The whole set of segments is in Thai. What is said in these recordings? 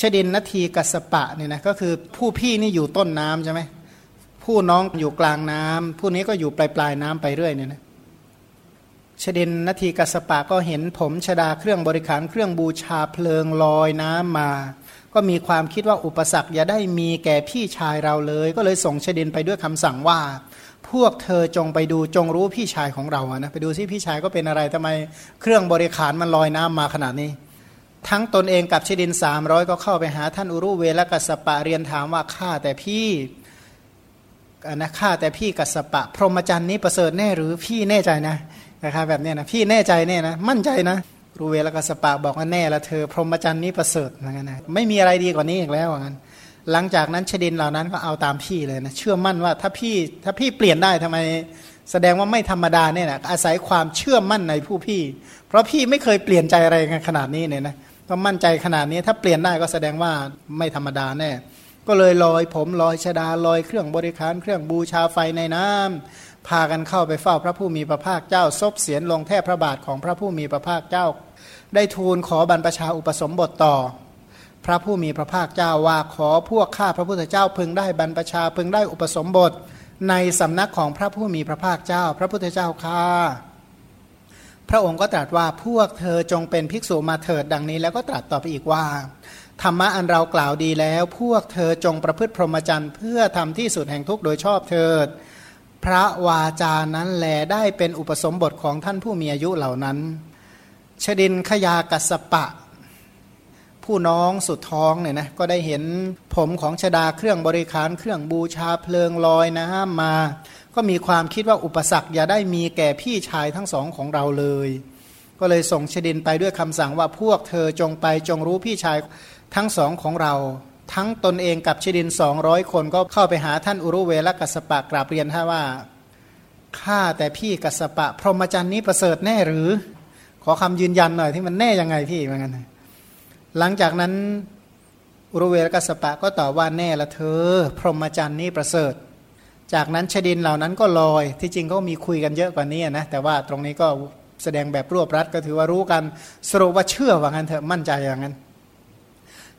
ชดินนาทีกัสปะเนี่ยนะก็คือผู้พี่นี่อยู่ต้นน้ำใช่ไหมผู้น้องอยู่กลางน้ำผู้นี้ก็อยู่ปลายปลายน้ำไปเรื่อยเนี่ยนะชดินนาทีกัสปะก็เห็นผมชดาเครื่องบริขารเครื่องบูชาเพลิงลอยน้ำมา ก็มีความคิดว่าอุปสรรคอย่าได้มีแก่พี่ชายเราเลย ก็เลยส่งชดินไปด้วยคำสั่งว่า พวกเธอจงไปดูจงรู้พี่ชายของเราอะนะไปดูซิพี่ชายก็เป็นอะไรทำไม เครื่องบริขารมันลอยน้ำมาขนาดนี้ ทั้งตนเองกับชดินสามร้อยก็เข้าไปหาท่านอุรุเวลกัสปะเรียนถามว่าข้าแต่พี่นะข้าแต่พี่กัสปะ พรหมจรรย์นี้ประเสริฐแน่หรือพี่แน่ใจนะนะครับแบบนี้นะพี่แน่ใจแน่นะมั่นใจนะรูเวลกัสปะบอกว่าแน่ละเธอ พรหมจรรย์นี้ประเสริฐนะนะไม่มีอะไรดีกว่านี้อีกแล้วงั้นหลังจากนั้นชดินเหล่านั้นก็เอาตามพี่เลยนะเชื่อมั่นว่าถ้าพี่ถ้าพี่เปลี่ยนได้ทำไมแสดงว่าไม่ธรรมดาเนี่ยนะอาศัยความเชื่อมั่นในผู้พี่ เพราะพี่ไม่เคยเปลี่ยนใจอะไรกันขนาดนี้เนี่ยนะ ก็มั่นใจขนาดนี้ถ้าเปลี่ยนได้ก็แสดงว่าไม่ธรรมดาแน่ก็เลยลอยผมลอยชดาลอยเครื่องบริการเครื่องบูชาไฟในน้ำพากันเข้าไปเฝ้าพระผู้มีพระภาคเจ้าซบเสียนลงแทบพระบาทของพระผู้มีพระภาคเจ้า ได้ทูลขอบรรพชาอุปสมบทต่อ พระผู้มีพระภาคเจ้าว่าขอพวกข้าพระพุทธเจ้าพึงได้บรรพชาพึงได้อุปสมบท ในสำนักของพระผู้มีพระภาคเจ้า พระพุทธเจ้าข้า พระองค์ก็ตรัสว่าพวกเธอจงเป็นภิกษุมาเถิดดังนี้ แล้วก็ตรัสต่อไปอีกว่า ธรรมะอันเรากล่าวดีแล้ว พวกเธอจงประพฤติพรหมจรรย์เพื่อทำที่สุดแห่งทุกข์โดยชอบเถิด พระวาจานั้นแลได้เป็นอุปสมบทของท่านผู้มีอายุเหล่านั้นชดินขยากัสปะ ผู้น้องสุดท้องเนี่ยนะก็ได้เห็นผมของชดาเครื่องบริขารเครื่องบูชาเพลิงลอยนะมา ก็มีความคิดว่าอุปสรรคอย่าได้มีแก่พี่ชายทั้งสองของเราเลย ก็เลยส่งชดินไปด้วยคำสั่งว่าพวกเธอจงไปจงรู้พี่ชายทั้งสองของเรา ทั้งตนเองกับชดินสองร้อยคนก็เข้าไปหาท่านอุรุเวลกัสปะกราบเรียนท่าว่าข้าแต่พี่กัสปะ พรหมจรรย์นี้ประเสริฐแน่หรือ ขอคำยืนยันหน่อยที่มันแน่ยังไงพี่เหมือนกันหลังจากนั้นอุรุเวลกัสปะก็ตอบว่าแน่ละเธอ พรหมจรรย์นี้ประเสริฐ จากนั้นชดินเหล่านั้นก็ลอย ที่จริงก็มีคุยกันเยอะกว่านี้นะ แต่ว่าตรงนี้ก็แสดงแบบรวบรัดก็ถือว่ารู้กันสรุปว่าเชื่อว่างั้นเถอะมั่นใจอย่างนั้น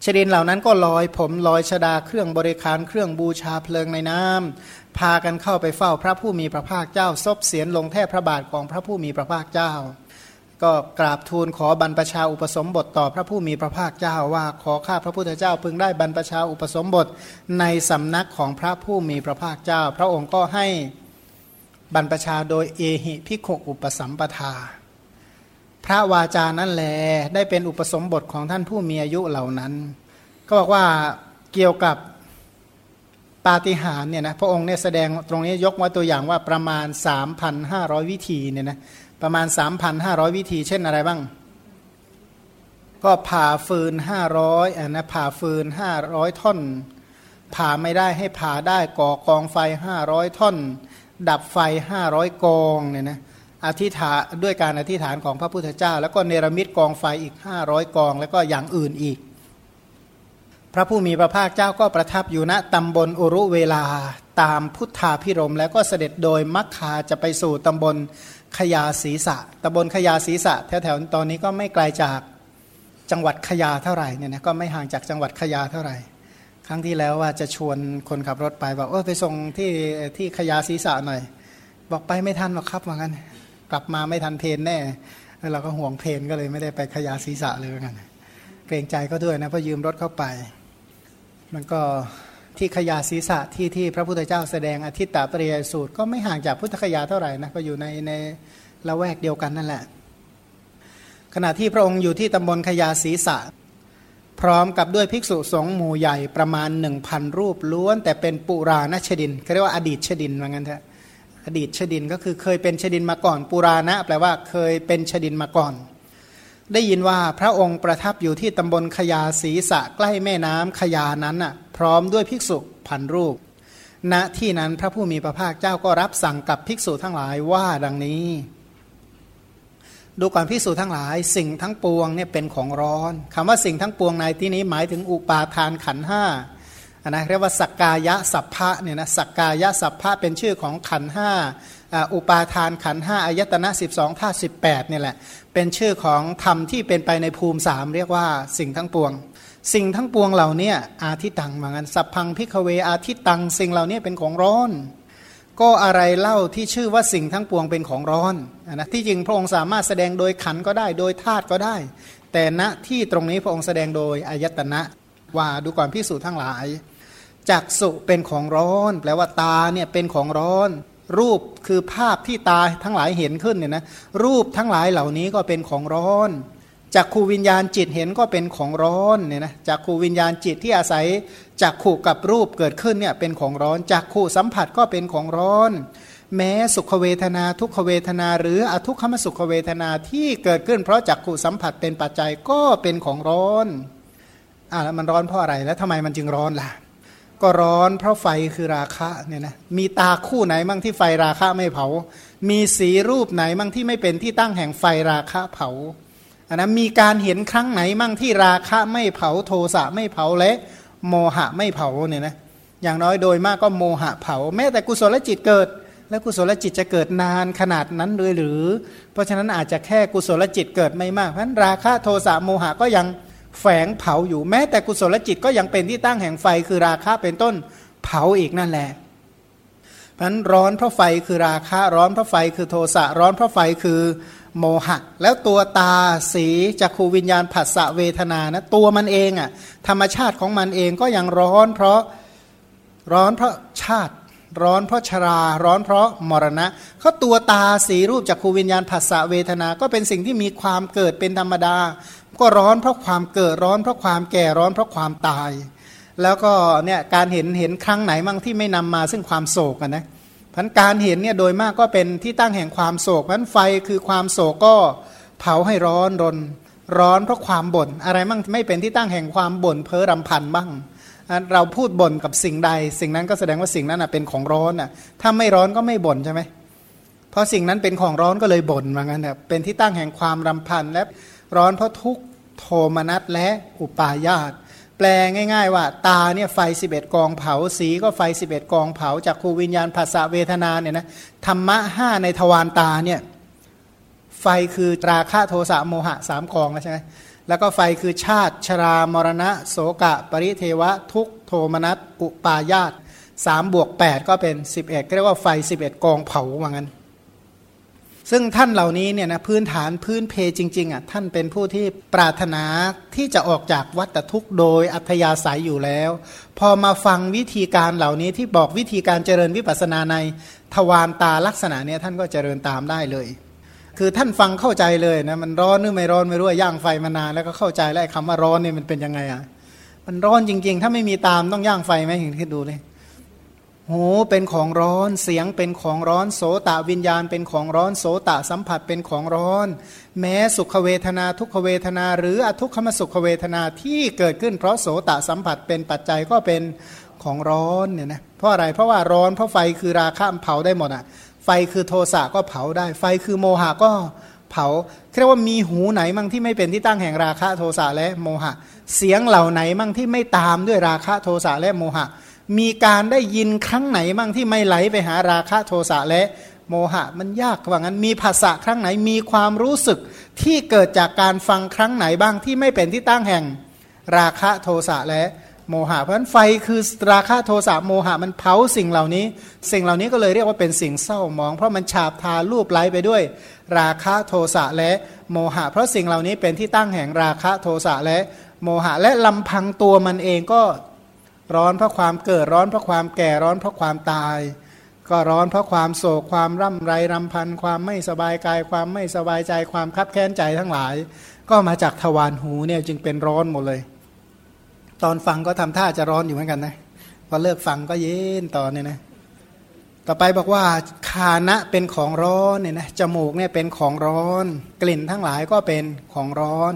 ชดินเหล่านั้นก็ลอยผมลอยชดาเครื่องบริการเครื่องบูชาเพลิงในน้ำพากันเข้าไปเฝ้าพระผู้มีพระภาคเจ้าซบเสียนลงแทบพระบาทของพระผู้มีพระภาคเจ้า ก็กราบทูลขอบรรพชาอุปสมบทต่อพระผู้มีพระภาคเจ้าว่าขอข้าพระพุทธเจ้าพึงได้บรรพชาอุปสมบทในสำนักของพระผู้มีพระภาคเจ้า พระองค์ก็ให้บรรพชาโดยเอหิพิโคอุปสัมปทา พระวาจานั้นแลได้เป็นอุปสมบทของท่านผู้มีอายุเหล่านั้น ก็บอกว่าเกี่ยวกับปาฏิหาริย์เนี่ยนะพระองค์เนี่ยแสดงตรงนี้ยกมาตัวอย่างว่าประมาณ 3,500 วิธีเนี่ยนะ ประมาณ 3,500 วิธี เช่นอะไรบ้าง ก็ผ่าฟืน 500อะนะผ่าฟืน 500 ท่อน ผ่าไม่ได้ให้ผ่าได้ก่อกองไฟ 500 ท่อน ดับไฟ 500 กองเนี่ยนะอธิษฐานด้วยการอธิษฐานของพระพุทธเจ้า แล้วก็เนรมิตกองไฟอีก 500 กอง แล้วก็อย่างอื่นอีก พระผู้มีพระภาคเจ้าก็ประทับอยู่ณตำบลอุรุเวลาตามพุทธาพิรมแล้วก็เสด็จโดยมัคคาจะไปสู่ตำบล ขยาศีสะตำบลขยาศีสะแถวๆตอนนี้ก็ไม่ไกลาจากจังหวัดขยาเท่าไหร่เนี่ยนะก็ไม่ห่างจากจังหวัดขยาเท่าไหร่ ครั้งที่แล้วว่าจะชวนคนขับรถไปบอกเออไปส่งที่ที่ขยาศีสะหน่อย บอกไปไม่ทันหรอกครับว่างั้น กลับมาไม่ทันเพนแน่แล้วเราก็ห่วงเพนก็เลยไม่ได้ไปขยาศีสะเลยว่างั้นเกรงใจก็ด้วยนะเพราะยืมรถเข้าไป มันก็ ที่ขยาศีรษะที่ที่พระพุทธเจ้าแสดงอธิตตปริยสูตร ก็ไม่ห่างจากพุทธคยาเท่าไหร่นะก็อยู่ในในละแวกเดียวกันนั่นแหละ ขณะที่พระองค์อยู่ที่ตำบลขยาศีษะ พร้อมกับด้วยภิกษุสงฆ์หมู่ใหญ่ประมาณหนึ่งพันรูปล้วน แต่เป็นปุราณชดินเขาเรียกว่าอดีตชดินว่างั้นเถอะอดีตชดินก็คือเคยเป็นชดินมาก่อน ปุราณะแปลว่าเคยเป็นชดินมาก่อน ได้ยินว่าพระองค์ประทับอยู่ที่ตำบลขยาศีสะใกล้แม่น้ำขยานั้นน่ะพร้อมด้วยภิกษุพันรูป ณที่นั้นพระผู้มีพระภาคเจ้าก็รับสั่งกับภิกษุทั้งหลายว่าดังนี้ ดูก่อนภิกษุทั้งหลายสิ่งทั้งปวงเนี่ยเป็นของร้อนคำว่าสิ่งทั้งปวงในที่นี้หมายถึงอุปาทานขันห้านะเรียกว่าสักกายะสัพพะเนี่ยนะสักกายะสัพพะเป็นชื่อของขันห้าอุปาทานขันห้าอายตนะ 12ท่า18เนี่ยแหละ เป็นชื่อของธรรมที่เป็นไปในภูมิสามเรียกว่าสิ่งทั้งปวง สิ่งทั้งปวงเหล่านี้อาทิตังเหมือนกันสัพพังพิกเวอาทิตัง สิ่งเหล่านี้เป็นของร้อน ก็อะไรเล่าที่ชื่อว่าสิ่งทั้งปวงเป็นของร้อนนะที่จริงพระองค์สามารถแสดงโดยขันก็ได้โดยธาตุก็ได้ แต่ณที่ตรงนี้พระองค์แสดงโดยอายตนะว่าดูก่อนพิสูจน์ทั้งหลายจักสุเป็นของร้อน แปลว่าตาเนี่ยเป็นของร้อน รูปคือภาพที่ตาทั้งหลายเห็นขึ้นเนี่ยนะรูปทั้งหลายเหล่านี้ก็เป็นของร้อนจากขูวิญญาณจิตเห็นก็เป็นของร้อนเนี่ยนะจากขูวิญญาณจิตที่อาศัยจากขู่กับรูปเกิดขึ้นเนี่ยเป็นของร้อนจากขู่สัมผัสก็เป็นของร้อน แม้สุขเวทนาทุกขเวทนา หรืออทุกขมสุขเวทนาที่เกิดขึ้น เพราะจากขู่สัมผัสเป็นปัจจัยก็เป็นของร้อนอ่าแล้วมันร้อนเพราะอะไรแล้วทำไมมันจึงร้อนล่ะ ก็ร้อนเพราะไฟคือราคะเนี่ยนะมีตาคู่ไหนมั่งที่ไฟราคะไม่เผา มีสีรูปไหนมั่งที่ไม่เป็นที่ตั้งแห่งไฟราคะเผาอันนะมีการเห็นครั้งไหนมั่งที่ราคะไม่เผาโทสะไม่เผาและโมหะไม่เผาเนี่ยนะอย่างน้อยโดยมากก็โมหะเผา แม้แต่กุศลจิตเกิด แล้วกุศลจิตจะเกิดนานขนาดนั้นเลยหรือ เพราะฉะนั้นอาจจะแค่กุศลจิตเกิดไม่มากเพราะนั้นราคะโทสะโมหะก็ยัง แฝงเผาอยู่แม้แต่กุศลจิตก็ยังเป็นที่ตั้งแห่งไฟคือราคะเป็นต้นเผาอีกนั่นแหละเพราะนั้นร้อนเพราะไฟคือราคะร้อนเพราะไฟคือโทสะร้อนเพราะไฟคือโมหะ แล้วตัวตาสีจักขูวิญญาณผัสสะเวทนานะตัวมันเองอะ่ะธรรมชาติของมันเองก็ยังร้อนเพราะร้อนเพราะชาติ ร้อนเพราะชราร้อนเพราะมรณะเขาตัวตาสีรูปจักขูวิญญาณผัสสะเวทนา ก็เป็นสิ่งที่มีความเกิดเป็นธรรมดา ก็ร้อนเพราะความเกิดร้อนเพราะความแก่ร้อนเพราะความตาย แล้วก็เนี่ยการเห็นเห็นครั้งไหนมั่งที่ไม่นำมาซึ่งความโศกนะพันการเห็นเนี่ยโดยมากก็เป็นที่ตั้งแห่งความโศกพันไฟคือความโศกก็เผาให้ร้อนรน ร้อนเพราะความบ่นอะไรมั่งไม่เป็นที่ตั้งแห่งความบ่นเพ้อรำพันบ้างเราพูดบ่นกับสิ่งใด สิ่งนั้นก็แสดงว่าสิ่งนั้นเป็นของร้อนอะถ้าไม่ร้อนก็ไม่บ่นใช่ไหมเพราะสิ่งนั้นเป็นของร้อนก็เลยบ่นว่างั้นเป็นที่ตั้งแห่งความรำพันและร้อนเพราะทุก โทมนัสและอุปาญาตแปลง่าย ๆ ว่า ตาเนี่ยไฟ 11 กองเผาสีก็ไฟ 11 กองเผาจากครูวิญญาณภาษาเวทนาเนี่ยนะธรรมะห้าในทวารตาเนี่ยไฟคือตราค่าโทสะโมหะสามกองใช่ไหมแล้วก็ไฟคือชาติชรามรณะ โสกะ ปริเทวะ ทุกโทมนัสอุปาญาตสามบวก8ก็เป็น 11เรียกว่าไฟ 11 กองเผาว่างั้น ซึ่งท่านเหล่านี้เนี่ยนะพื้นฐานพื้นเพจริงๆอะท่านเป็นผู้ที่ปรารถนาที่จะออกจากวัฏทุกข์โดยอัธยาศัยอยู่แล้ว พอมาฟังวิธีการเหล่านี้ที่บอกวิธีการเจริญวิปัสสนาในทวารตาลักษณะเนี้ยท่านก็เจริญตามได้เลย คือท่านฟังเข้าใจเลยนะมันร้อนหรือไม่ร้อนไม่รู้ย่างไฟมานานแล้วก็เข้าใจแล้วคำว่าร้อนเนี่ยมันเป็นยังไงอะมันร้อนจริง ๆ ถ้าไม่มีตามต้องย่างไฟไหมเห็นคิดดูเลย หูเป็นของร้อน เสียงเป็นของร้อน โสตวิญญาณเป็นของร้อน โสตสัมผัสเป็นของร้อน แม้สุขเวทนาทุกขเวทนา หรืออทุกขมสุขเวทนาที่เกิดขึ้นเพราะโสตสัมผัสเป็นปัจจัยก็เป็นของร้อนเนี่ยนะเพราะอะไรเพราะว่าร้อนเพราะไฟคือราคะเผาได้หมดอะ ไฟคือโทสะก็เผาได้ ไฟคือโมหะก็เผาเรียกว่ามีหูไหนมั่งที่ไม่เป็นที่ตั้งแห่งราคะโทสะและโมหะ เสียงเหล่าไหนมั่งที่ไม่ตามด้วยราคะโทสะและโมหะ มีการได้ยินครั้งไหนบ้างที่ไม่ไหลไปหาราคะโทสะและโมหะมันยากว่างั้นมีภาษาครั้งไหนมีความรู้สึกที่เกิดจากการฟังครั้งไหนบ้างที่ไม่เป็นที่ตั้งแห่งราคะโทสะและโมหะเพราะฉะนั้นไฟคือราคะโทสะโมหะมันเผาสิ่งเหล่านี้ สิ่งเหล่านี้ก็เลยเรียกว่าเป็นสิ่งเศร้ามอง เพราะมันฉาบทารูปไล้ไปด้วย ราคะโทสะและโมหะ เพราะสิ่งเหล่านี้เป็นที่ตั้งแห่งราคะโทสะและโมหะและลำพังตัวมันเองก็ ร้อนเพราะความเกิดร้อนเพราะความแก่ร้อนเพราะความตาย ก็ร้อนเพราะความโศกความร่ำไรรำพันความไม่สบายกาย ความไม่สบายใจความคับแค้นใจทั้งหลาย ก็มาจากทวารหูเนี่ยจึงเป็นร้อนหมดเลย ตอนฟังก็ทำท่าจะร้อนอยู่เหมือนกันนะพอเลิกฟังก็เย็นต่อเนี่ยนะต่อไปบอกว่าคานะเป็นของร้อนเนี่ยนะจมูกเนี่ยเป็นของร้อน กลิ่นทั้งหลายก็เป็นของร้อน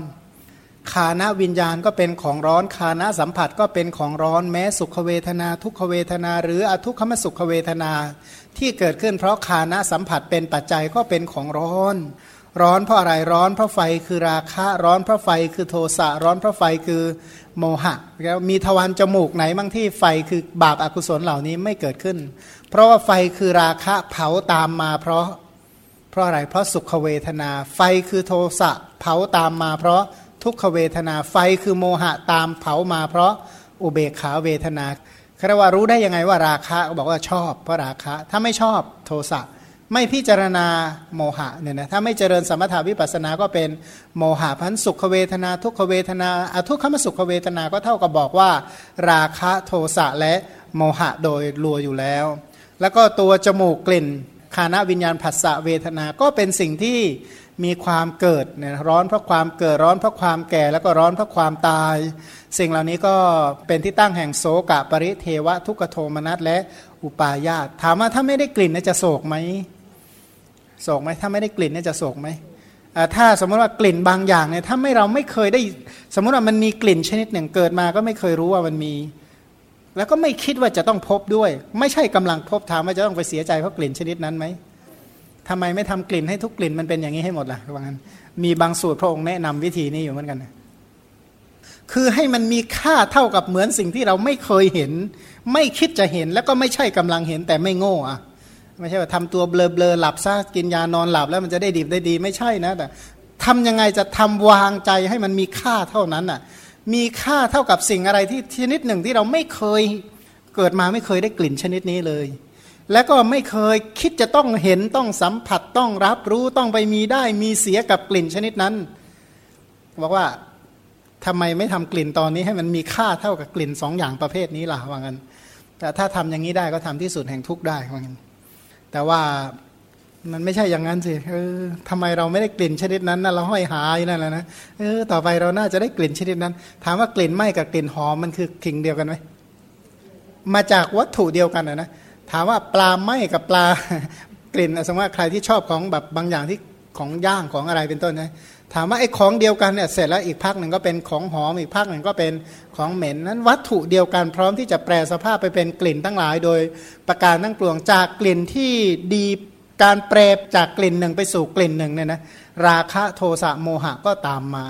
คานะวิญญาณก็เป็นของร้อนคานะสัมผัสก็เป็นของร้อนแม้สุขเวทนา ทุกขเวทนา หรืออทุกขมสุขเวทนา ที่เกิดขึ้นเพราะคานะสัมผัสเป็นปัจจัยก็เป็นของร้อน ร้อนเพราะอะไรร้อนเพราะไฟคือราคะร้อนเพราะไฟคือโทสะร้อนเพราะไฟคือโมหะแล้วมีทวารจมูกไหนบ้างที่ไฟคือบาปอากุศลเหล่านี้ไม่เกิดขึ้น เพราะว่าไฟคือราคะเผาตามมาเพราะ เพราะอะไรเพราะสุขเวทนา ไฟคือโทสะเผาตามมาเพราะ ทุกขเวทนาไฟคือโมหะตามเผามา เพราะอุเบกขาเวทนาคารว่ารู้ได้ยังไงว่าราคะบอกว่าชอบ เพราะราคะถ้าไม่ชอบโทสะไม่พิจารณาโมหะเนี่ยนะถ้าไม่เจริญสมถาวิปัสสนาก็เป็นโมหะพันสุขเวทนา ทุกขเวทนาอทุกขมสุขเวทนาก็เท่ากับบอกว่า ราคะโทสะและโมหะโดยรัวอยู่แล้ว แล้วก็ตัวจมูกกลิ่นคานะวิญญาณผัสสะเวทนาก็เป็นสิ่งที่ มีความเกิดเนี่ยร้อนเพราะความเกิดร้อนเพราะความแก่แล้วก็ร้อนเพราะความตาย สิ่งเหล่านี้ก็เป็นที่ตั้งแห่งโสกะปริเทวะทุกโทมนัสและอุปาญาตถามว่าถ้าไม่ได้กลิ่นจะโศกไหมโศกไหมถ้าไม่ได้กลิ่นเนี่ยจะโศกไหมถ้าสมมติว่ากลิ่นบางอย่างเนี่ยถ้าไม่เราไม่เคยได้ สมมติว่ามันมีกลิ่นชนิดหนึ่งเกิดมาก็ไม่เคยรู้ว่ามันมี แล้วก็ไม่คิดว่าจะต้องพบด้วย ไม่ใช่กำลังพบถามว่าจะต้องไปเสียใจเพราะกลิ่นชนิดนั้นไหม ทำไมไม่ทำกลิ่นให้ทุกกลิ่นมันเป็นอย่างนี้ให้หมดล่ะว่างั้นมีบางสูตรพระองค์แนะนำวิธีนี้อยู่เหมือนกันนะคือให้มันมีค่าเท่ากับเหมือนสิ่งที่เราไม่เคยเห็น ไม่คิดจะเห็นแล้วก็ไม่ใช่กำลังเห็นแต่ไม่โง่อะไม่ใช่ว่าทำตัวเบลอเบลอหลับซะกินยานอนหลับแล้วมันจะได้ดีได้ดีไม่ใช่นะแต่ทำยังไงจะทำวางใจให้มันมีค่าเท่านั้นอะ มีค่าเท่ากับสิ่งอะไรที่ชนิดหนึ่งที่เราไม่เคยเกิดมาไม่เคยได้กลิ่นชนิดนี้เลย แล้วก็ไม่เคยคิดจะต้องเห็นต้องสัมผัสต้องรับรู้ต้องไปมีได้มีเสียกับกลิ่นชนิดนั้นบอกว่าทำไมไม่ทำกลิ่นตอนนี้ให้มันมีค่าเท่ากับกลิ่นสองอย่างประเภทนี้ล่ะว่างั้น แต่ถ้าทำอย่างนี้ได้ก็ทำที่สุดแห่งทุกได้ว่างั้น แต่ว่ามันไม่ใช่อย่างนั้นสิเออทำไมเราไม่ได้กลิ่นชนิดนั้นนะเราห้อยหายนั่นแหละนะเออต่อไปเราน่าจะได้กลิ่นชนิดนั้น ถามว่ากลิ่นไหม้กับกลิ่นหอมมันคือกิ่งเดียวกันไหมมาจากวัตถุเดียวกันนะ ถามว่าปลาไหมกับปลากลิ่นสมมติว่าใครที่ชอบของแบบบางอย่างที่ของย่างของอะไรเป็นต้นนะถามว่าไอ้ของเดียวกันเนี่ยเสร็จแล้วอีกภาคหนึ่งก็เป็นของหอมอีกภาคหนึ่งก็เป็นของเหม็นนั้นวัตถุเดียวกันพร้อมที่จะแปลสภาพไปเป็นกลิ่นทั้งหลาย โดยประการทั้งปวงจากกลิ่นที่ดีการแปรจากกลิ่นหนึ่งไปสู่กลิ่นหนึ่งเนี่ยนะราคะโทสะโมหะก็ตามมา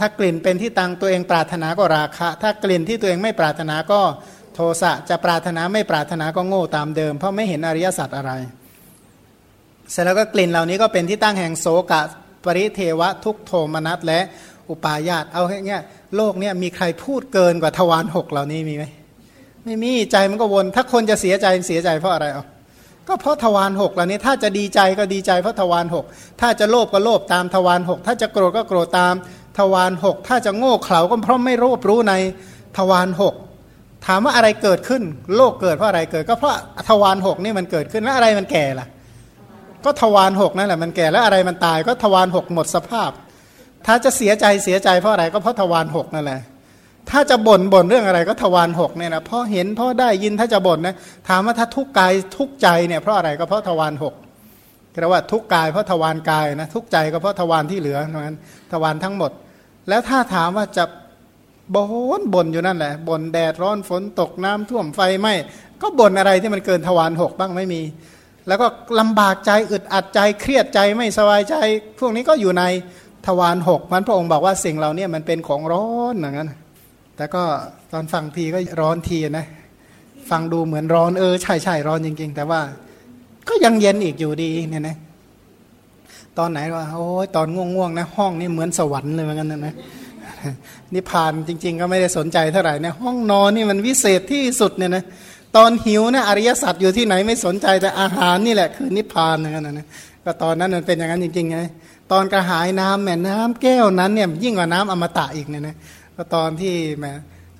ถ้ากลิ่นเป็นที่ตังตัวเองปรารถนาก็ราคะ ถ้ากลิ่นที่ตัวเองไม่ปรารถนาก็ โทสะจะปรารถนาไม่ปรารถนาก็โง่ตามเดิม เพราะไม่เห็นอริยสัจอะไร เสร็จแล้วก็กลิ่นเหล่านี้ก็เป็นที่ตั้งแห่งโสกะปริเทวะทุกโทมนัสและอุปาญาตเอาแค่เนี้ยโลกเนี้ยมีใครพูดเกินกว่าทวารหกเหล่านี้มีไหมไม่มีใจมันก็วน ถ้าคนจะเสียใจเสียใจเพราะอะไรอะก็เพราะทวารหกเหล่านี้ถ้าจะดีใจก็ดีใจเพราะทวารหกถ้าจะโลภก็โลภตามทวารหกถ้าจะโกรธก็โกรธตามทวารหกถ้าจะโง่เขลาก็เพราะไม่รู้รู้ในทวารหก ถามว่าอะไรเกิดขึ้น โลกเกิดเพราะอะไรเกิด ก็เพราะทวารหกนี่มันเกิดขึ้นแล้วอะไรมันแก่ล่ะ ก็ทวารหกนั่นแหละมันแก่แล้วอะไรมันตาย ก็ทวารหกหมดสภาพ ถ้าจะเสียใจเสียใจเพราะอะไรก็เพราะทวารหกนั่นแหละถ้าจะบ่นบ่นเรื่องอะไรก็ทวารหกเนี่ยนะเพราะเห็นเพราะได้ยินถ้าจะบ่นนะถามว่าถ้าทุกกายทุกใจเนี่ยเพราะอะไรก็เพราะทวารหกเรียกว่าทุกกายเพราะทวารกายนะทุกใจก็เพราะทวารที่เหลือนั้นทวารทั้งหมด แล้วถ้าถามว่าจะ บ่นบ่นอยู่นั่นแหละบ่นแดดร้อนฝนตกน้ำท่วมไฟไหมก็บ่นอะไรที่มันเกินทวารหกบ้างไม่มี แล้วก็ลำบากใจอึดอัดใจเครียดใจไม่สบายใจ พวกนี้ก็อยู่ในทวารหกมันพระองค์บอกว่าสิ่งเราเนี่ยมันเป็นของร้อนอย่างนั้นแต่ก็ตอนฟังทีก็ร้อนทีนะ ฟังดูเหมือนร้อนเออใช่ใช่ร้อนจริง ๆ แต่ว่าก็ยังเย็นอีกอยู่ดีเนี่ยนะตอนไหนว่าโอ้ยตอนง่วงๆนะห้องนี่เหมือนสวรรค์เลยเหมือนกันนะ นิพพานจริง ๆ ก็ไม่ได้สนใจเท่าไหร่นะห้องนอนนี่มันวิเศษที่สุดเนี่ยนะตอนหิวนะอริยสัจอยู่ที่ไหนไม่สนใจแต่อาหารนี่แหละคือนิพพานนั่นนะก็ตอนนั้นมันเป็นอย่างนั้นจริงๆไงตอนกระหายน้ำแม่น้ำแก้วนั้นเนี่ยยิ่งกว่าน้ำอมตะอีกเนี่ยนะก็ตอนที่แม่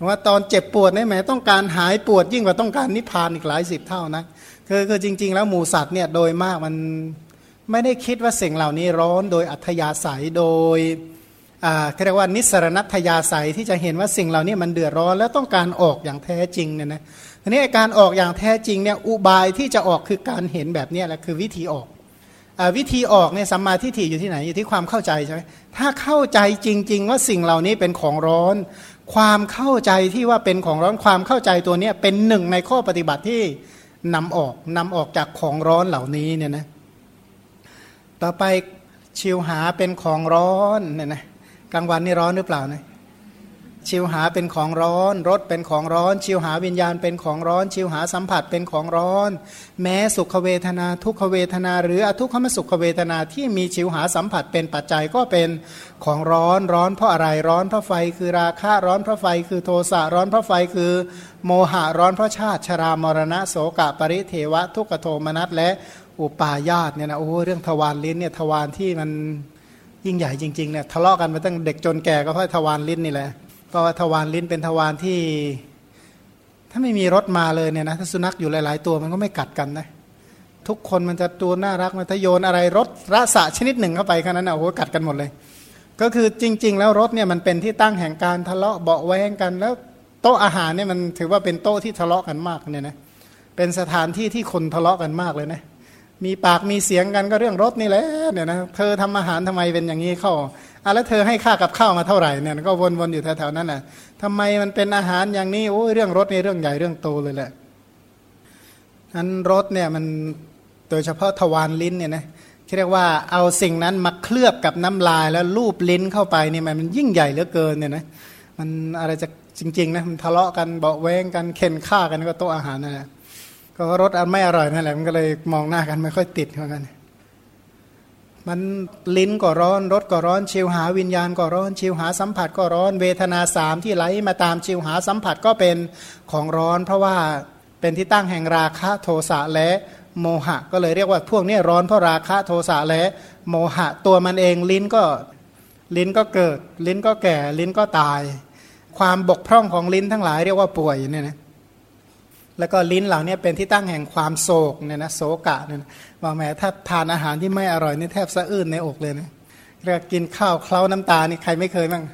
ว่าตอนเจ็บปวดเนี่ยแม่ต้องการหายปวดยิ่งกว่าต้องการนิพพานอีกหลายสิบเท่านะคือคือจริง ๆ แล้วหมูสัตว์เนี่ยโดยมากมันไม่ได้คิดว่าสิ่งเหล่านี้ร้อนโดยอัธยาศัยโดย เรียกว่านิสรณัตยาศัยที่จะเห็นว่าสิ่งเหล่านี้มันเดือดร้อนแล้วต้องการออกอย่างแท้จริงเนี่ยนะทีนี้การออกอย่างแท้จริงเนี่ยอุบายที่จะออกคือการเห็นแบบนี้แหละคือวิธีออกอวิธีออกเนี่ยสัมมาทิฏฐิอยู่ที่ไหนอยู่ที่ความเข้าใจใช่ไหมถ้าเข้าใจจริง ๆ ว่าสิ่งเหล่านี้เป็นของร้อน ความเข้าใจที่ว่าเป็นของร้อนความเข้าใจตัวนี้เป็นหนึ่งในข้อปฏิบัติที่นำออกนำออกจากของร้อนเหล่านี้เนี่ยนะต่อไปชิวหาเป็นของร้อนเนี่ยนะ กลางวันนี่ร้อนหรือเปล่านะชิวหาเป็นของร้อนรสเป็นของร้อน ชิวหาวิญญาณเป็นของร้อน ชิวหาสัมผัสเป็นของร้อน แม้สุขเวทนา ทุกขเวทนา หรืออทุกขมสุขเวทนาที่มีชิวหาสัมผัสเป็นปัจจัยก็เป็นของร้อนร้อนเพราะอะไรร้อนเพราะไฟคือราคะร้อนเพราะไฟคือโทสะร้อนเพราะไฟคือ โมหะร้อนเพราะชาติชรามรณะโสกะปริเทวะ ทุกขโทมนัสและอุปาญาตเนี่ยนะโอ้เรื่องทวารลิ้นเนี่ยทวารที่มัน ยิ่งใหญ่จริงๆเนี่ยทะเลาะกันมาตั้งเด็กจนแก่ก็เพราะทวารลิ้นนี่แหละเพราะว่าทวารลิ้นเป็นทวารที่ ถ้าไม่มีรถมาเลยเนี่ยนะถ้าสุนัขอยู่หลาย ๆ ตัวมันก็ไม่กัดกันนะทุกคนมันจะตัวน่ารักมันถ้าโยนอะไรรถรสะชนิดหนึ่งเข้าไปแค่นั้นนะโอ้โหกัดกันหมดเลย ก็คือจริง ๆ แล้วรถเนี่ยมันเป็นที่ตั้งแห่งการทะเลาะเบาแวงกัน แล้วโต๊ะอาหารเนี่ยมันถือว่าเป็นโต๊ะที่ทะเลาะกันมากเนี่ยนะเป็นสถานที่ที่คนทะเลาะกันมากเลยนะ มีปากมีเสียงกันก็เรื่องรถนี่แหละเนี่ยนะเธอทำอาหารทำไมเป็นอย่างนี้เข้าอะแล้วเธอให้ค่ากับข้าวมาเท่าไหร่เนี่ยก็วนๆอยู่แถวๆนั้นน่ะทำไมมันเป็นอาหารอย่างนี้โอ้ยเรื่องรถนี่เรื่องใหญ่เรื่องโตเลยแหละนั้นรถเนี่ยมันโดยเฉพาะทวารลิ้นเนี่ยนะเรียกว่าเอาสิ่งนั้นมาเคลือบกับน้ำลายแล้วลูบลิ้นเข้าไปเนี่ยมันยิ่งใหญ่เหลือเกินเนี่ยนะมันอะไรจะจริงๆนะมันทะเลาะกันเบาแวงกันเข็นฆ่ากันก็โต๊ะอาหารนั่นแหละ ก็รสอันไม่อร่อยนั่นแหละมันก็เลยมองหน้ากันไม่ค่อยติดเหมือนกันมันลิ้นก็ร้อนรสก็ร้อนชิวหาวิญญาณก็ร้อนชิวหาสัมผัสก็ร้อนเวทนาสามที่ไหลมาตามชิวหาสัมผัสก็เป็นของร้อน เพราะว่าเป็นที่ตั้งแห่งราคะโทสะและโมหะ ก็เลยเรียกว่าพวกนี้ร้อนเพราะราคะโทสะและโมหะ ตัวมันเองลิ้นก็ลิ้นก็เกิด ลิ้นก็แก่ลิ้นก็ตาย ความบกพร่องของลิ้นทั้งหลายเรียกว่าป่วยเนี่ยนะ แล้วก็ลิ้นเหล่านี้เป็นที่ตั้งแห่งความโศกเนี่ยนะโศกะเนี่ยว่าแม้ถ้าทานอาหารที่ไม่อร่อยนี่แทบสะอื้นในอกเลยนะเรียกกินข้าวเคล้าน้ำตานี่ใครไม่เคยบ้าง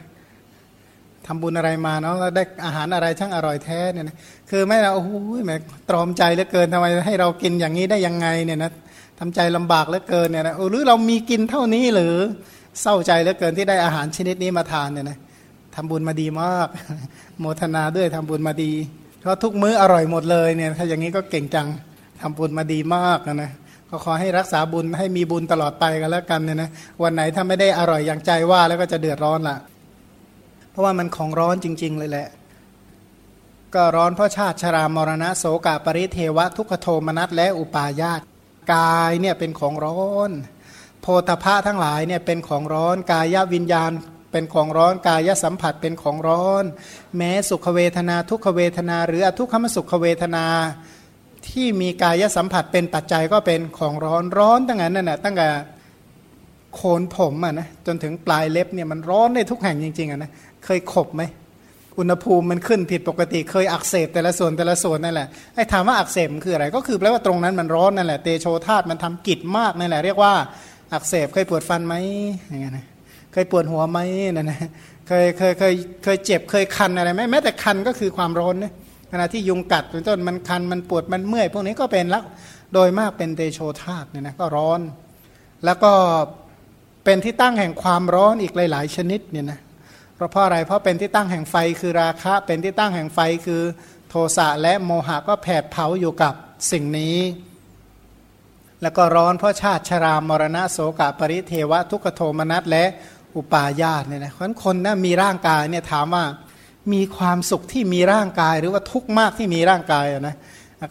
ทำบุญอะไรมาเนาะแล้วได้อาหารอะไรช่างอร่อยแท้เนี่ยนะคือไม่เราโอ้โหแหมตรอมใจเหลือเกินทำไมให้เรากินอย่างนี้ได้ยังไงเนี่ยนะทำใจลำบากเหลือเกินเนี่ยนะหรือเรามีกินเท่านี้หรือเศร้าใจเหลือเกินที่ได้อาหารชนิดนี้มาทานเนี่ยนะทำบุญมาดีมาก โมทนาด้วยทำบุญมาดี เพราะทุกมื้ออร่อยหมดเลยเนี่ยถ้าอย่างนี้ก็เก่งจังทำบุญมาดีมากนะก็ขอให้รักษาบุญให้มีบุญตลอดไปกันแล้วกันเนี่ยนะวันไหนถ้าไม่ได้อร่อยอย่างใจว่าแล้วก็จะเดือดร้อนละเพราะว่ามันของร้อนจริง ๆ เลยแหละ ก็ร้อนเพราะชาติชรามรณะโสกาปริเทวะ ทุกขโทมนัสและอุปาญาตกายเนี่ยเป็นของร้อน โพธพะทั้งหลายเนี่ยเป็นของร้อนกายวิญญาณ เป็นของร้อนกายสัมผัสเป็นของร้อน แม้สุขเวทนาทุกขเวทนา หรืออทุกขมสุขเวทนาที่มีกายสัมผัสเป็นปัจจัยก็เป็นของร้อนร้อนตั้งแต่นั่นแหะตั้งแต่โคนผมอะนะจนถึงปลายเล็บเนี่ยมันร้อนในทุกแห่งจริงๆอะนะเคยขบไหมอุณหภูมิมันขึ้นผิดปกติเคยอักเสบแต่ละส่วนแต่ละส่วนนั่นแหละไอ้ถามว่าอักเสบคืออะไร ก็คือแปลว่าตรงนั้นมันร้อนนั่นแหละเตโชธาตมันทำกิจมากนั่นแหละเรียกว่าอักเสบเคยปวดฟันไหมอย่างเงี้ยนะ เคยปวดหัวไหมนั่นะเคยเคยเคยเคยเจ็บเคยคันอะไรไหมแม้แต่คันก็คือความร้อนนะขณะที่ยุงกัดเป็นต้นมันคันมันปวดมันเมื่อย พวกนี้ก็เป็นลักโดยมากเป็นเตโชธาตเนี่ยนะก็ร้อน แล้วก็เป็นที่ตั้งแห่งความร้อนอีกหลาย ๆ ชนิดเนี่ยนะเพราะเพราะอะไรเพราะเป็นที่ตั้งแห่งไฟคือราคะ เป็นที่ตั้งแห่งไฟคือโทสะและโมหะก็แผดเผาอยู่กับสิ่งนี้ แล้วก็ร้อนเพราะชาติชรามรณะโสกะปริเทวะทุกขโทมนัสและ อุปาญาตเนี่ยนะคนคนนะมีร่างกายเนี่ยถามว่ามีความสุขที่มีร่างกายหรือว่าทุกข์มากที่มีร่างกายนะ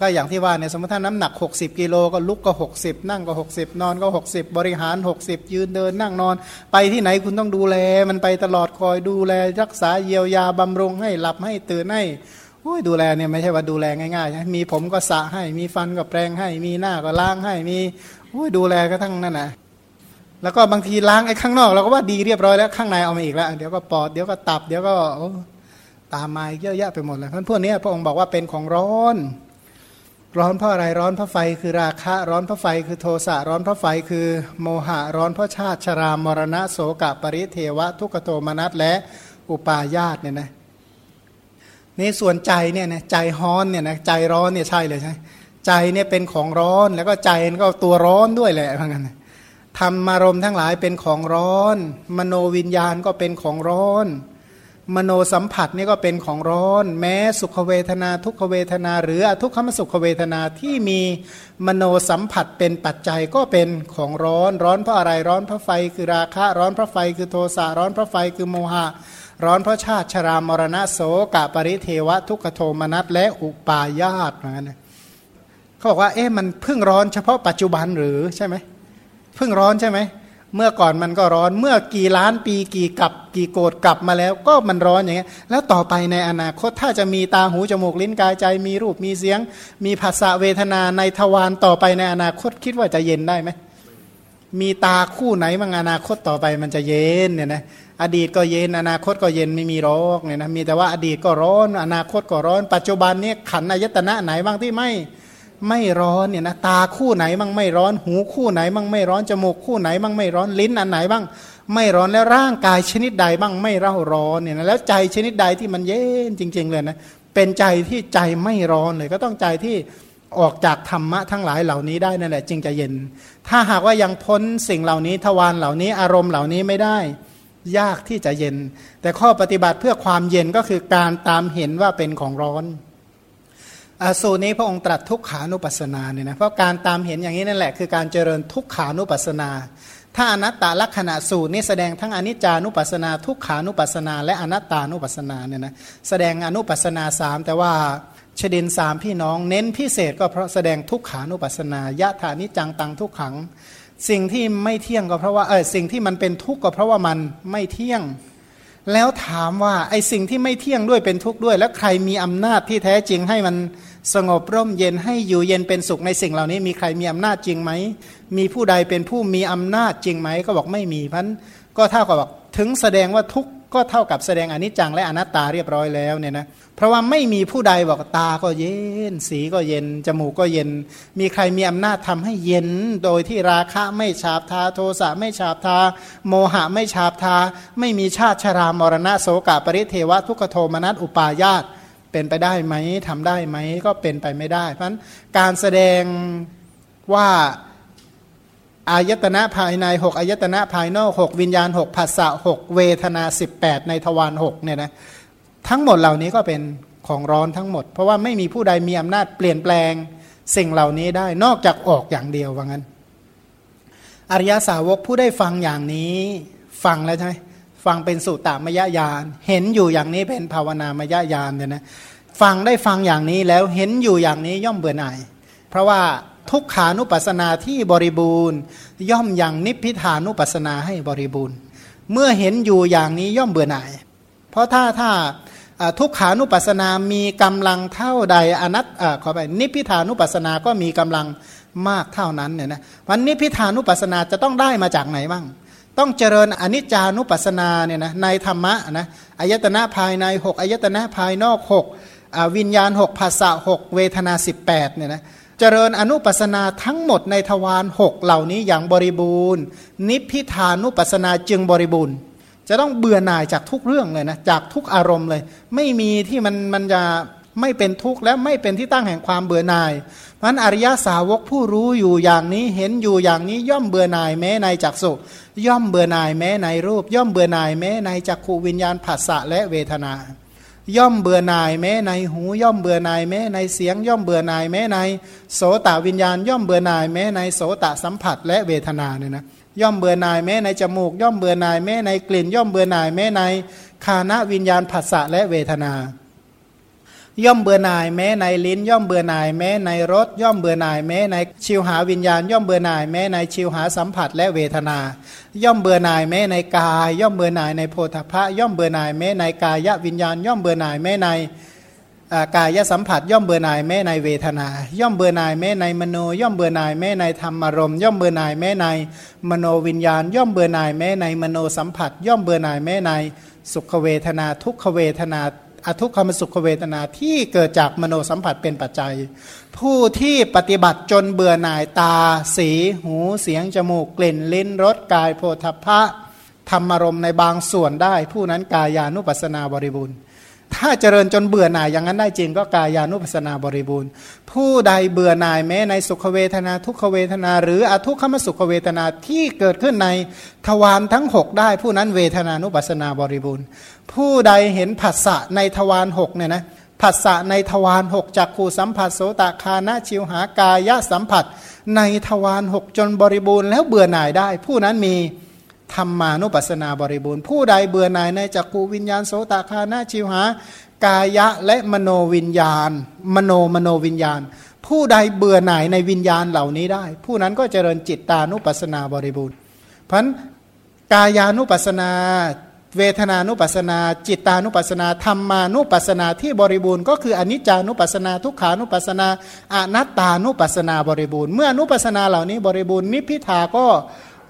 ก็อย่างที่ว่าเนี่ยสมมติถ้าน้ำหนัก 60 กิโลก็ลุกก็ 60 นั่งก็ 60 นอนก็ 60 บริหาร 60 ยืนเดินนั่งนอน ไปที่ไหนคุณต้องดูแล มันไปตลอดคอยดูแล รักษาเยียวยาบำรุงให้หลับให้ตื่นให้โอ้ยดูแลเนี่ยไม่ใช่ว่าดูแลง่ายๆใช่มีผมก็สระให้มีฟันก็แปรงให้ มีหน้าก็ล้างให้มีโอ้ยดูแลก็ทั้งนั่นนะ แล้วก็บางทีล้างไอ้ข้างนอกเราก็ว่าดีเรียบร้อยแล้วข้างในเอามาอีกแล้ว เดี๋ยวก็ปอดเดี๋ยวก็ตับ เดี๋ยวก็ตามมาเยอะแยะไปหมดเลยเพราะพวกนี้พระองค์บอกว่าเป็นของร้อน ร้อนเพราะอะไรร้อนเพราะไฟคือราคะร้อนเพราะไฟคือโทสะร้อนเพราะไฟคือโมหะร้อนเพราะชาติชรามรณะโสกะปริเทวะ ทุกขโทมนัสและอุปาญาตเนี่ยนะนี่ส่วนใจเนี่ยนะใจฮ้อนเนี่ยนะใจร้อนเนี่ยใช่เลยใช่ใจเนี่ยเป็นของร้อนแล้วก็ใจก็ตัวร้อนด้วยแหละพังกัน ธรรมารมทั้งหลายเป็นของร้อน มโนวิญญาณก็เป็นของร้อน มโนสัมผัสนี่ก็เป็นของร้อน แม้สุขเวทนาทุกขเวทนา หรืออทุกขมสุขเวทนาที่มีมโนสัมผัสเป็นปัจจัยก็เป็นของร้อน ร้อนเพราะอะไรร้อนเพราะไฟคือราคะร้อนเพราะไฟคือโทสะร้อนเพราะไฟคือโมหะ ร้อนเพราะชาติชรามรณะโสกะปริเทวะ ทุกขโทมนัสและอุปาญาตเหมือนกันเขาบอกว่าเอ๊ะมันเพิ่งร้อนเฉพาะปัจจุบันหรือใช่ไหมเเพิ่งร้อนใช่ไหม เมื่อก่อนมันก็ร้อน เมื่อกี่ล้านปีกี่กับกี่โกดกลับมาแล้ว ก็มันร้อนอย่างเงี้ย แล้วต่อไปในอนาคตถ้าจะมีตาหูจมูกลิ้นกายใจ มีรูปมีเสียง มีภาษาเวทนาในทวารต่อไปในอนาคตคิดว่าจะเย็นได้ไหมมีตาคู่ไหนบางอนาคตต่อไปมันจะเย็นเนี่ยนะอดีตก็เย็นอนาคตก็เย็นไม่มีร้อนเนี่ยนะมีแต่ว่าอดีตก็ร้อน อนาคตก็ร้อน ปัจจุบันนี้ขันอายตนะไหนบ้างที่ไม่ ไม่ร้อนเนี่ยนะตาคู่ไหนบ้างไม่ร้อน หูคู่ไหนบ้างไม่ร้อนจมูกคู่ไหนบ้างไม่ร้อนลิ้นอันไหนบ้าง ไม่ร้อนแล้วร่างกายชนิดใดบ้างไม่เร่าร้อนเนี่ยนะแล้วใจชนิดใดที่มันเย็นจริง ๆ เลยนะเป็นใจที่ใจไม่ร้อนเลย ก็ต้องใจที่ออกจากธรรมะทั้งหลายเหล่านี้ได้นั่นแหละจึงจะเย็น ถ้าหากว่ายังพ้นสิ่งเหล่านี้ทวารเหล่านี้อารมณ์เหล่านี้ไม่ได้ ยากที่จะเย็น แต่ข้อปฏิบัติเพื่อความเย็นก็คือการตามเห็นว่าเป็นของร้อน สูตรนี้พระองค์ตรัสทุกขานุปัสสนาเนี่ยนะเพราะการตามเห็นอย่างนี้นั่นแหละคือการเจริญทุกขานุปัสสนา ถ้าอนัตตลักษณะสูตรนี้แสดงทั้งอนิจจานุปัสสนา ทุกขานุปัสสนา และอนัตตานุปัสสนาเนี่ยนะแสดงอนุปัสสนาสามแต่ว่าชดินสามพี่น้องเน้นพิเศษก็เพราะแสดงทุกขานุปัสสนายะฐานิจังตังทุกขัง สิ่งที่ไม่เที่ยงก็เพราะว่าเออสิ่งที่มันเป็นทุกข์ก็เพราะว่ามันไม่เที่ยง แล้วถามว่าไอ้สิ่งที่ไม่เที่ยงด้วยเป็นทุกข์ด้วย แล้วใครมีอำนาจที่แท้จริงให้มัน สงบร่มเย็นให้อยู่เย็นเป็นสุขในสิ่งเหล่านี้ มีใครมีอำนาจจริงไหม มีผู้ใดเป็นผู้มีอำนาจจริงไหม ก็บอกไม่มีพันก็เท่ากับบอกถึงแสดงว่าทุกก็เท่ากับแสดงอนิจจังและอนัตตาเรียบร้อยแล้วเนี่ยนะเพราะว่าไม่มีผู้ใดบอกตาก็เย็น สีก็เย็น จมูกก็เย็น มีใครมีอำนาจทำให้เย็น โดยที่ราคะไม่ฉาบทาโทสะไม่ฉาบทา โมหะไม่ฉาบทา ไม่มีชาติชรามรณะโสกาปริเทวะทุกขโทมนัสอุปาญาต เป็นไปได้ไหมทำได้ไหมก็เป็นไปไม่ได้ เพราะฉะนั้นการแสดงว่าอายตนะภายในหกอายตนะภายนอกหกวิญญาณหกภาษะหกเวทนาสิบแปดในทวารหกเนี่ยนะทั้งหมดเหล่านี้ก็เป็นของร้อนทั้งหมด เพราะว่าไม่มีผู้ใดมีอำนาจเปลี่ยนแปลงสิ่งเหล่านี้ได้นอกจากออกอย่างเดียวว่างั้น อริยสาวกผู้ได้ฟังอย่างนี้ฟังแล้วใช่ไหม ฟังเป็นสุตตามยญาณเห็นอยู่อย่างนี้เป็นภาวนามยญาณเนี่ยนะฟังได้ฟังอย่างนี้แล้วเห็นอยู่อย่างนี้ย่อมเบื่อหน่าย เพราะว่าทุกขานุปัสนาที่บริบูรณ์ ย่อมอย่างนิพพิทานุปัสนาให้บริบูรณ์ เมื่อเห็นอยู่อย่างนี้ย่อมเบื่อหน่าย เพราะถ้าถ้าทุกขานุปัสนามีกำลังเท่าใดอนัตขอไปนิพพิทานุปัสนาก็มีกำลังมากเท่านั้นเนี่ยนะวันนิพพิทานุปัสนาจะต้องได้มาจากไหนบ้าง ต้องเจริญอนิจจานุปัสสนาเนี่ยนะในธรรมะนะอายตนะภายใน 6อายตนะภายนอก6วิญญาณ6ภาษา6เวทนา 18เนี่ยนะเจริญอนุปัสนาทั้งหมดในทวารหเหล่านี้อย่างบริบูรณ์ นิพพิทานุปัสนาจึงบริบูรณ์ จะต้องเบื่อหน่ายจากทุกเรื่องเลยนะจากทุกอารมณ์เลย ไม่มีที่มันมันจะไม่เป็นทุกข์และไม่เป็นที่ตั้งแห่งความเบื่อหน่าย มันอริยสาวกผู้รู้อยู่อย่างนี้เห็นอยู่อย่างนี้ย่อมเบื่อหน่ายแม้ในจักสุย่อมเบื่อหน่ายแม้ในรูป ย่อมเบื่อหน่ายแม้ในจักขูวิญญาณผัสสะและเวทนา ย่อมเบื่อหน่ายแม้ในหู ย่อมเบื่อหน่ายแม้ในเสียง ย่อมเบื่อหน่ายแม้ในโสตวิญญาณ ย่อมเบื่อหน่ายแม้ในโสตสัมผัสและเวทนาเนี่ยนะย่อมเบื่อหน่ายแม้ในจมูก ย่อมเบื่อหน่ายแม้ในกลิ่น ย่อมเบื่อหน่ายแม้ในคานะวิญญาณผัสสะและเวทนา ย่อมเบื่อหน่ายแม้ในลิ้น ย่อมเบื่อหน่ายแม้ในรสย่อมเบื่อหน่ายแม้ในชิวหาวิญญาณ ย่อมเบื่อหน่ายแม้ในชิวหาสัมผัสและเวทนา ย่อมเบื่อหน่ายแม้ในกาย ย่อมเบื่อหน่ายในโพธพะย่อมเบื่อหน่ายแม้ในกายวิญญาณ ย่อมเบื่อหน่ายแม้ในกายสัมผัสย่อมเบื่อหน่ายแม้ในเวทนา ย่อมเบื่อหน่ายแม้ในมโน ย่อมเบื่อหน่ายแม้ในธรรมารมย่อมเบื่อหน่ายแม้ในมโนวิญญาณ ย่อมเบื่อหน่ายแม้ในมโนสัมผัส ย่อมเบื่อหน่ายแม้ในสุขเวทนา ทุกขเวทนา อทุกขมสุขเวทนาที่เกิดจากมโนสัมผัสเป็นปัจจัย ผู้ที่ปฏิบัติจนเบื่อหน่ายตา สี หูเสียงจมูกกลิ่นลิ้นรสกายโพธพะธรรมารมในบางส่วนได้ ผู้นั้นกายานุปัสนาบริบูรณ์ ถ้าเจริญจนเบื่อหน่ายอย่างนั้นได้จริงก็กายานุปัสนาบริบูรณ์ ผู้ใดเบื่อหน่ายแม้ในสุขเวทนาทุกขเวทนา หรืออทุกขมสุขเวทนาที่เกิดขึ้นในทวารทั้ง 6 ได้ ผู้นั้นเวทนานุปัสนาบริบูรณ์ ผู้ใดเห็นผัสสะในทวารหกเนี่ยนะผัสสะในทวารหกจากขูสัมผัสโสตคานะชิวหากายะสัมผัส ในทวารหกจนบริบูรณ์แล้วเบื่อหน่ายได้ ผู้นั้นมี ธรรมานุปัสสนาบริบูรณ์ ผู้ใดเบื่อหน่ายในจักขูวิญญาณโสตคานาชิวหากายะและมโนวิญญาณ มโนมโนวิญญาณ ผู้ใดเบื่อหน่ายในวิญญาณเหล่านี้ได้ ผู้นั้นก็เจริญจิตตานุปัสสนาบริบูรณ์ เพราะกายานุปัสสนา เวทนานุปัสสนา จิตานุปัสสนาธรรมานุปัสสนาที่บริบูรณ์ก็คืออนิจจานุปัสสนาทุกขานุปัสสนาอนัตตานุปัสสนาบริบูรณ์ เมื่อนุปัสสนาเหล่านี้บริบูรณ์นิพพิทาก็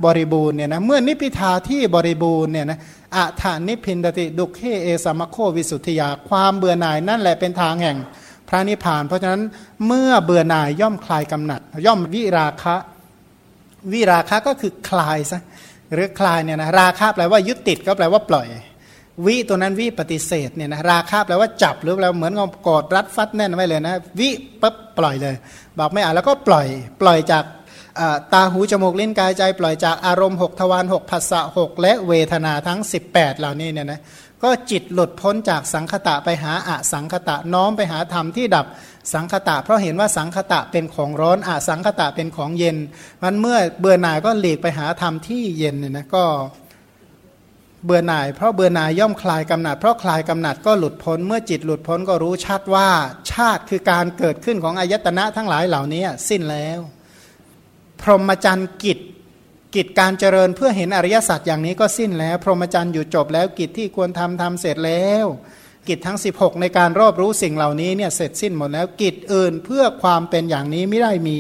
บริบูรณ์เนี่ยนะเมื่อนิพิทาที่บริบูรณ์เนี่ยนะอัฐานิพินติดุขเฮเอสมโควิสุทธิยาความเบื่อหน่ายนั่นแหละเป็นทางแห่งพระนิพพาน เพราะฉะนั้นเมื่อเบื่อหน่ายย่อมคลายกำหนัด ย่อมวิราคะ วิราคะก็คือคลายซะหรือคลายเนี่ยนะราคะแปลว่ายึดติดก็แปลว่าปล่อย วิตัวนั้นวิปฏิเสธเนี่ยนะราคะแปลว่าจับหรือแปลเหมือนกับกอดรัดฟัดแน่นไว้เลยนะ วิปั๊บปล่อยเลย บอกไม่อ่านแล้วก็ปล่อย ปล่อยจาก ตาหูจมูกลิ้นกายใจปล่อยจากอารมณ์ 6 ทวาร6ภาษะ6และเวทนาทั้ง 18 เหล่านี้เนี่ยนะก็จิตหลุดพ้นจากสังคตะไปหาอะสังคตะน้อมไปหาธรรมที่ดับสังคตะ เพราะเห็นว่าสังคตะเป็นของร้อนอะสังคตะเป็นของเย็น มันเมื่อเบื่อหน่ายก็หลีกไปหาธรรมที่เย็นเนี่ยนะก็เบื่อหน่าย เพราะเบื่อหน่ายย่อมคลายกำหนัด เพราะคลายกำหนัดก็หลุดพ้น เมื่อจิตหลุดพ้นก็รู้ชัดว่าชาติคือการเกิดขึ้นของอายตนะทั้งหลายเหล่านี้สิ้นแล้ว พรหมจรรย์กิจกิจการเจริญเพื่อเห็นอริยสัจอย่างนี้ก็สิ้นแล้ว พรหมจรรย์อยู่จบแล้วกิจที่ควรทำทำเสร็จแล้ว กิจทั้ง 16 ในการรอบรู้สิ่งเหล่านี้เนี่ยเสร็จสิ้นหมดแล้วกิจอื่นเพื่อความเป็นอย่างนี้ไม่ได้มี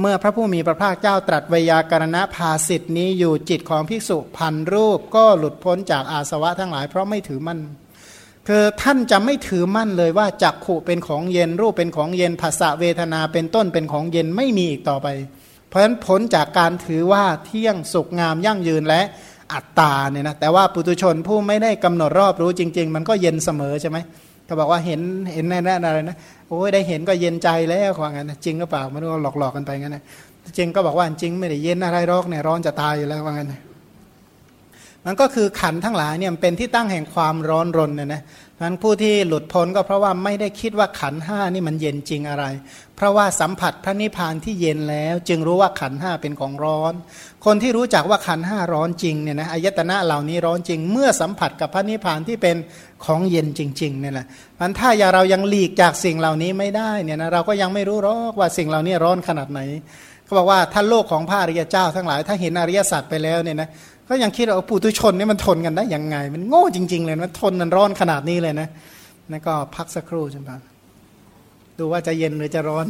เมื่อพระผู้มีพระภาคเจ้าตรัสวยากรณภาสิทธินี้อยู่จิตของภิกษุพันรูปก็หลุดพ้นจากอาสวะทั้งหลายเพราะไม่ถือมั่นคือท่านจะไม่ถือมั่นเลยว่าจักขุเป็นของเย็นรูปเป็นของเย็นภาษาเวทนาเป็นต้นเป็นของเย็นไม่มีอีกต่อไป เพราะฉะนั้นผลจากการถือว่าเที่ยงสุกงามยั่งยืนและอัตตาเนี่ยนะแต่ว่าปุตุชนผู้ไม่ได้กำหนดรอบรู้จริง ๆ มันก็เย็นเสมอใช่ไหมก็บอกว่าเห็นเห็นแน่ๆอะไรนะโอ้ยได้เห็นก็เย็นใจแล้วว่างั้นจริงหรือเปล่ามันก็หลอกๆกันไปงั้นนะจริงก็บอกว่าจริงไม่ได้เย็นอะไรรอกเนี่ยร้อนจะตายอยู่แล้วว่างั้นมันก็คือขันทั้งหลายเนี่ยเป็นที่ตั้งแห่งความร้อนรนเนี่ยนะ นั้นผู้ที่หลุดพ้นก็เพราะว่าไม่ได้คิดว่าขันห้านี่มันเย็นจริงอะไร เพราะว่าสัมผัสพระนิพพานที่เย็นแล้ว จึงรู้ว่าขันห้าเป็นของร้อน คนที่รู้จักว่าขันห้าร้อนจริงเนี่ยนะอายตนะเหล่านี้ร้อนจริง เมื่อสัมผัสกับพระนิพพานที่เป็นของเย็นจริงๆเนี่ยแหละมันถ้าอย่าเรายังหลีกจากสิ่งเหล่านี้ไม่ได้เนี่ยนะเราก็ยังไม่รู้หรอกว่าสิ่งเหล่านี้ร้อนขนาดไหนเขาบอกว่าถ้าโลกของพระอริยเจ้าทั้งหลาย ถ้าเห็นอริยสัจไปแล้วเนี่ยนะ ก็ยังคิดว่าปุถุชนนี่มันทนกันได้ยังไง มันโง่จริง ๆ เลยมันทนมันร้อนขนาดนี้เลยนะนั่นก็พักสักครู่ใช่ไหมดูว่าจะเย็นหรือจะร้อน